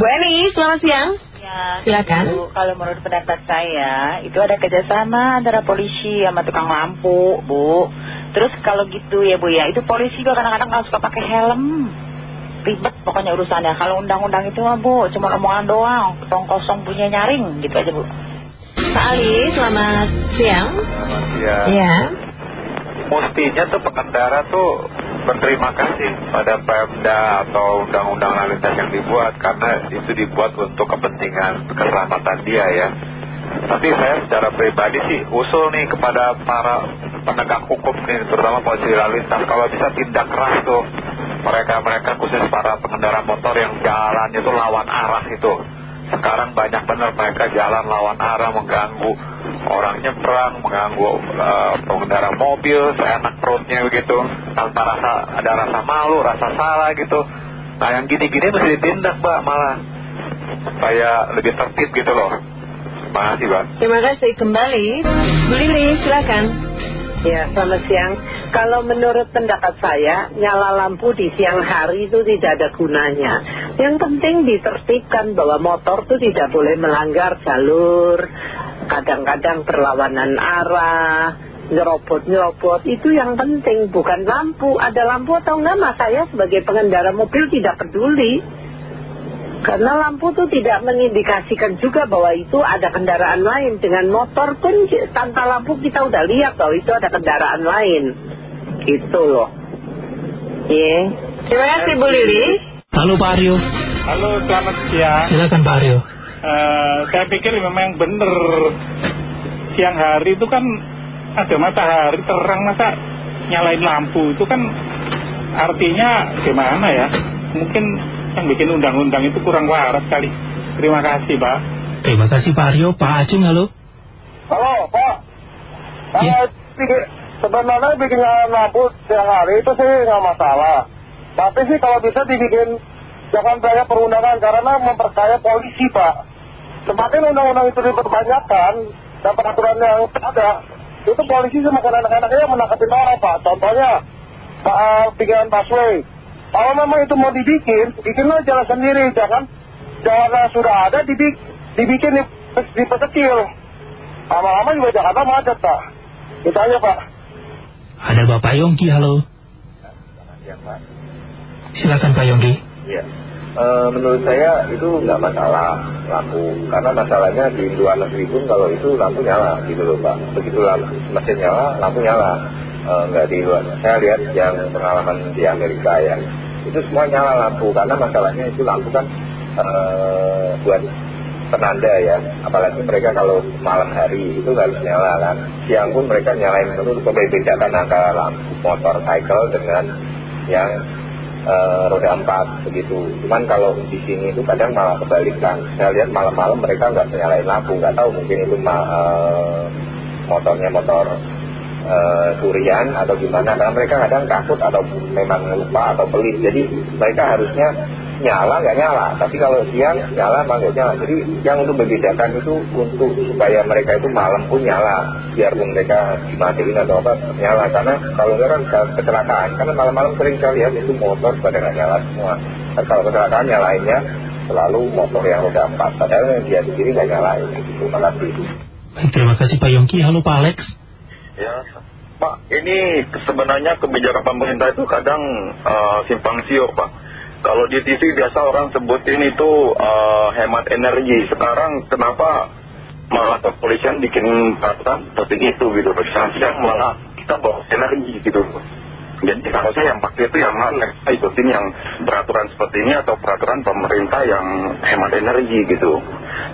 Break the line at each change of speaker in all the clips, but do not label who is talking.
Bu Eni, selamat siang.
Ya,
Silakan.
Bu, kalau menurut pendapat saya, itu ada kerjasama antara polisi sama tukang lampu, Bu. Terus kalau gitu ya Bu ya, itu polisi juga kadang-kadang nggak suka pakai helm. Ribet pokoknya urusannya. Kalau undang-undang itu mah Bu, cuma omongan doang, tong kosong punya nyaring, gitu aja Bu.
Pak Ali, selamat siang.
Selamat siang.
Ya.
Mestinya tuh pengendara tuh berterima kasih pada Pemda atau undang-undang lalu lintas yang dibuat karena itu dibuat untuk kepentingan keselamatan dia ya. Tapi saya secara pribadi sih usul nih kepada para penegak hukum nih, terutama polisi lalu lintas kalau bisa tindak keras tuh mereka-mereka khusus para pengendara motor yang jalan itu lawan arah itu. Sekarang banyak benar mereka jalan lawan arah mengganggu orang nyebrang, mengganggu eh, pengendara mobil, seenak perutnya begitu, tanpa rasa ada rasa malu, rasa salah gitu. Nah yang gini-gini mesti ditindak mbak malah supaya lebih tertib gitu loh. Terima kasih mbak.
Terima kasih kembali. Bu Lili, silakan.
Ya, selamat siang. Kalau menurut pendapat saya, nyala lampu di siang hari itu tidak ada gunanya. Yang penting ditertibkan bahwa motor itu tidak boleh melanggar jalur, kadang-kadang berlawanan arah, nyerobot-nyerobot. Itu yang penting, bukan lampu. Ada lampu atau enggak, mas saya sebagai pengendara mobil tidak peduli. Karena lampu itu tidak mengindikasikan juga bahwa itu ada kendaraan lain. Dengan motor pun tanpa lampu kita udah lihat bahwa itu ada kendaraan lain. Gitu loh. Iya.
Terima kasih Bu Lili.
Halo Pak Aryo,
Halo, selamat siang.
silakan Pak Aryo.
Eh, saya pikir memang benar siang hari itu kan ada matahari terang masa nyalain lampu itu kan artinya gimana ya? Mungkin yang bikin undang-undang itu kurang waras kali. Terima kasih, Pak.
Terima kasih Pak Aryo, Pak Aceng halo.
Halo Pak. Kalau bikin, sebenarnya bikin lampu siang hari itu sih nggak masalah. Tapi sih kalau bisa dibikin jangan banyak perundangan karena memperkaya polisi Pak. Semakin undang-undang itu diperbanyakan dan peraturan yang ada, itu polisi semakin anak-anaknya menangkapin orang Pak. Contohnya Pak uh, bikin busway. Kalau memang itu mau dibikin, bikinlah jalan sendiri, jangan jalan yang sudah ada dibik, dibikin diperkecil. Lama-lama juga Jakarta macet Pak. Itu aja Pak.
Ada Bapak Yongki halo. Silakan Pak Yongki.
Iya. Eh, menurut saya itu nggak masalah lampu karena masalahnya di luar negeri pun kalau itu lampu nyala gitu loh pak begitu lampu mesin nyala lampu nyala nggak di luar saya lihat yang pengalaman di Amerika ya itu semua nyala lampu karena masalahnya itu lampu kan eh, buat penanda ya apalagi mereka kalau malam hari itu harus nyala kan siang pun mereka nyalain terus membedakan antara lampu motor cycle dengan yang eh, roda empat begitu. Cuman kalau di sini itu kadang malah kebalikan. Saya lihat malam-malam mereka nggak nyalain lampu, nggak tahu mungkin itu ma- eh, motornya motor eh, curian atau gimana. Karena mereka kadang takut atau memang lupa atau pelit. Jadi mereka harusnya nyala nggak nyala. Tapi kalau siang nyala nggak nyala. Jadi yang untuk membedakan itu untuk supaya mereka itu malam pun nyala. Biarpun mereka dimatiin atau apa nyala. Karena kalau enggak kan ke- kecelakaan. Karena malam-malam sering saya lihat itu motor pada nggak nyala semua. Dan kalau kecelakaan nyalainnya selalu motor yang roda empat. Padahal yang dia sendiri nggak nyalain. Gitu. Terima kasih
Pak Yongki. Halo Pak Alex.
Ya, Pak, ini sebenarnya kebijakan pemerintah itu kadang eh, simpang siur, Pak. Kalau di TV biasa orang sebutin itu eh, hemat energi. Sekarang kenapa malah kepolisian bikin peraturan seperti itu gitu? Siang malah kita bawa energi gitu. Jadi harusnya yang pakai itu yang mana? Ikutin yang peraturan seperti ini atau peraturan pemerintah yang hemat energi gitu.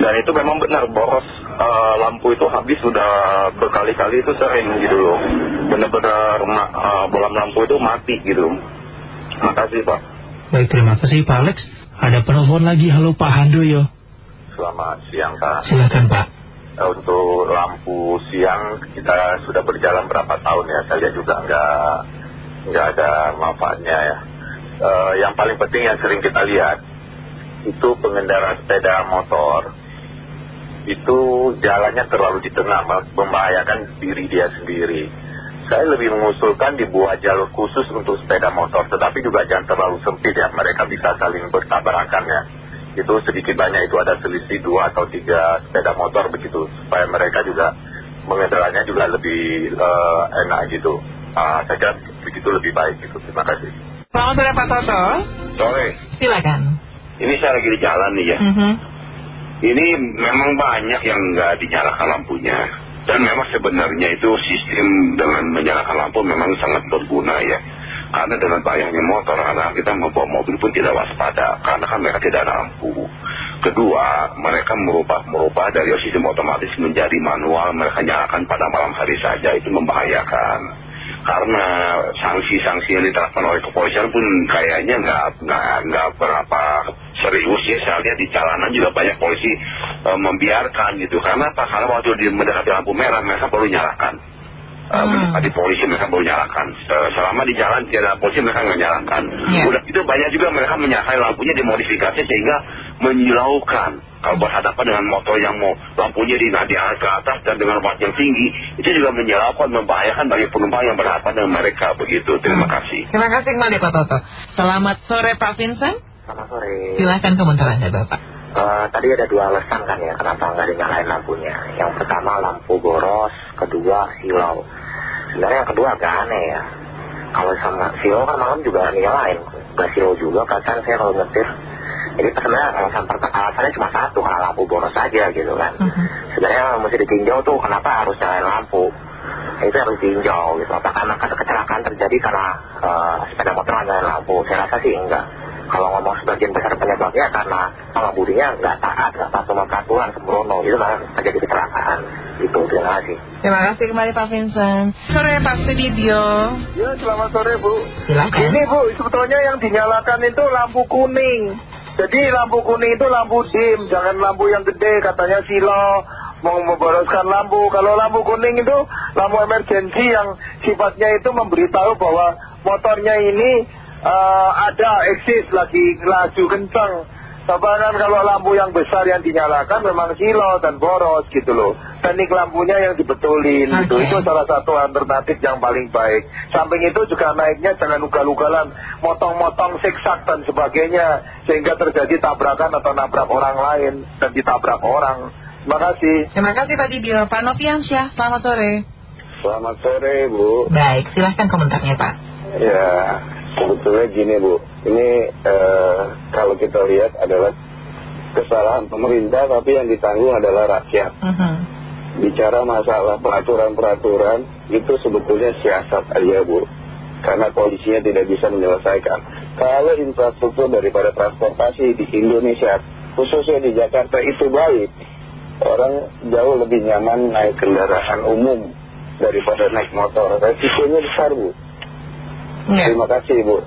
Dan itu memang benar boros eh, lampu itu habis sudah berkali-kali itu sering gitu loh. Benar-benar eh, bolam lampu itu mati gitu. Makasih Pak.
Baik, terima kasih Pak Alex. Ada penelpon lagi. Halo Pak Handoyo.
Selamat siang Pak.
Silakan Pak.
Eh, Untuk lampu siang kita sudah berjalan berapa tahun ya. Saya juga nggak nggak ada manfaatnya ya. Eh, yang paling penting yang sering kita lihat itu pengendara sepeda motor itu jalannya terlalu di tengah membahayakan diri dia sendiri. Saya lebih mengusulkan dibuat jalur khusus untuk sepeda motor, tetapi juga jangan terlalu sempit ya. Mereka bisa saling bertabrakan ya.
itu sedikit banyak itu ada selisih dua atau tiga sepeda motor begitu supaya mereka juga mengendaranya juga lebih eh, enak gitu Ah, saya kira begitu lebih baik gitu. Terima kasih.
Selamat sore Pak Toto.
sore.
Silakan.
ini saya lagi di jalan nih ya.
Mhm.
ini memang banyak yang nggak dinyalakan lampunya. Dan memang sebenarnya itu sistem dengan menyalakan lampu memang sangat berguna ya. Karena dengan bayarnya motor anak kita membawa mobil pun tidak waspada karena kan mereka tidak ada lampu. Kedua mereka merubah merubah dari sistem otomatis menjadi manual. Mereka nyalakan pada malam hari saja itu membahayakan karena sanksi-sanksi yang diterapkan oleh kepolisian pun kayaknya nggak nggak nggak berapa serius ya. Saya lihat di jalanan juga banyak polisi eh, membiarkan gitu. Karena apa? Karena waktu di mendekati lampu merah mereka baru nyalakan. Eh, mendekati polisi mereka baru nyalakan. Eh, selama di jalan tidak ada polisi mereka nggak nyalakan.
Iya.
udah itu banyak juga mereka menyalakan lampunya dimodifikasi sehingga menyilaukan kalau berhadapan dengan motor yang mau lampunya di di ke atas dan dengan watt yang tinggi itu juga menyilaukan membahayakan bagi penumpang yang berhadapan dengan mereka begitu terima kasih
Terima kasih kembali Pak Toto. Selamat sore Pak Vincent.
Selamat sore.
Silahkan komentar Anda Bapak.
Eh, tadi ada dua alasan kan ya kenapa nggak dinyalain lampunya. Yang pertama lampu boros, kedua silau. Sebenarnya yang kedua agak aneh ya. Kalau sama silau kan malam juga nyalain, nggak silau juga perasaan saya kalau nyetir. Jadi sebenarnya alasan pertama alasannya cuma satu, karena lampu boros aja gitu kan. Sebenarnya mesti ditinjau tuh kenapa harus nyalain lampu. Itu harus ditinjau gitu. Apakah karena kecelakaan terjadi karena eh, sepeda motor nyalain lampu? Saya rasa sih enggak. Kalau ngomong sebagian besar penyebabnya karena pengemudinya nggak taat, nggak taat sama peraturan sembrono, itu malah terjadi kecelakaan. Gitu, terima kasih.
Terima kasih kembali Pak Vincent. Sore Pak Sudibyo.
Ya selamat sore Bu
Silakan.
Ini Bu sebetulnya yang dinyalakan itu lampu kuning Jadi lampu kuning itu lampu dim Jangan lampu yang gede katanya silo Mau memboroskan lampu. Kalau lampu kuning itu lampu emergensi yang sifatnya itu memberitahu bahwa motornya ini eh, ada eksis lagi laju kencang. Bahkan kalau lampu yang besar yang dinyalakan memang silo dan boros gitu loh. Teknik lampunya yang dibetulin gitu. Itu salah satu alternatif yang paling baik. Samping itu juga naiknya jangan ugal-ugalan, motong-motong siksak dan sebagainya. Sehingga terjadi tabrakan atau nabrak orang lain dan ditabrak orang. Terima kasih.
Terima kasih Pak Dibyo. Pak Noviansyah, selamat sore.
Selamat sore Bu
Baik, silahkan komentarnya Pak.
Ya sebetulnya gini Bu Ini eh, kalau kita lihat adalah kesalahan pemerintah Tapi yang ditanggung adalah rakyat
Mhm.
Bicara masalah peraturan-peraturan Itu sebetulnya siasat aja Bu. Karena polisinya tidak bisa menyelesaikan. Kalau infrastruktur daripada transportasi di Indonesia Khususnya di Jakarta itu baik Orang jauh lebih nyaman naik kendaraan umum Daripada naik motor. Resikonya besar Bu.
Ya.
Terima kasih Bu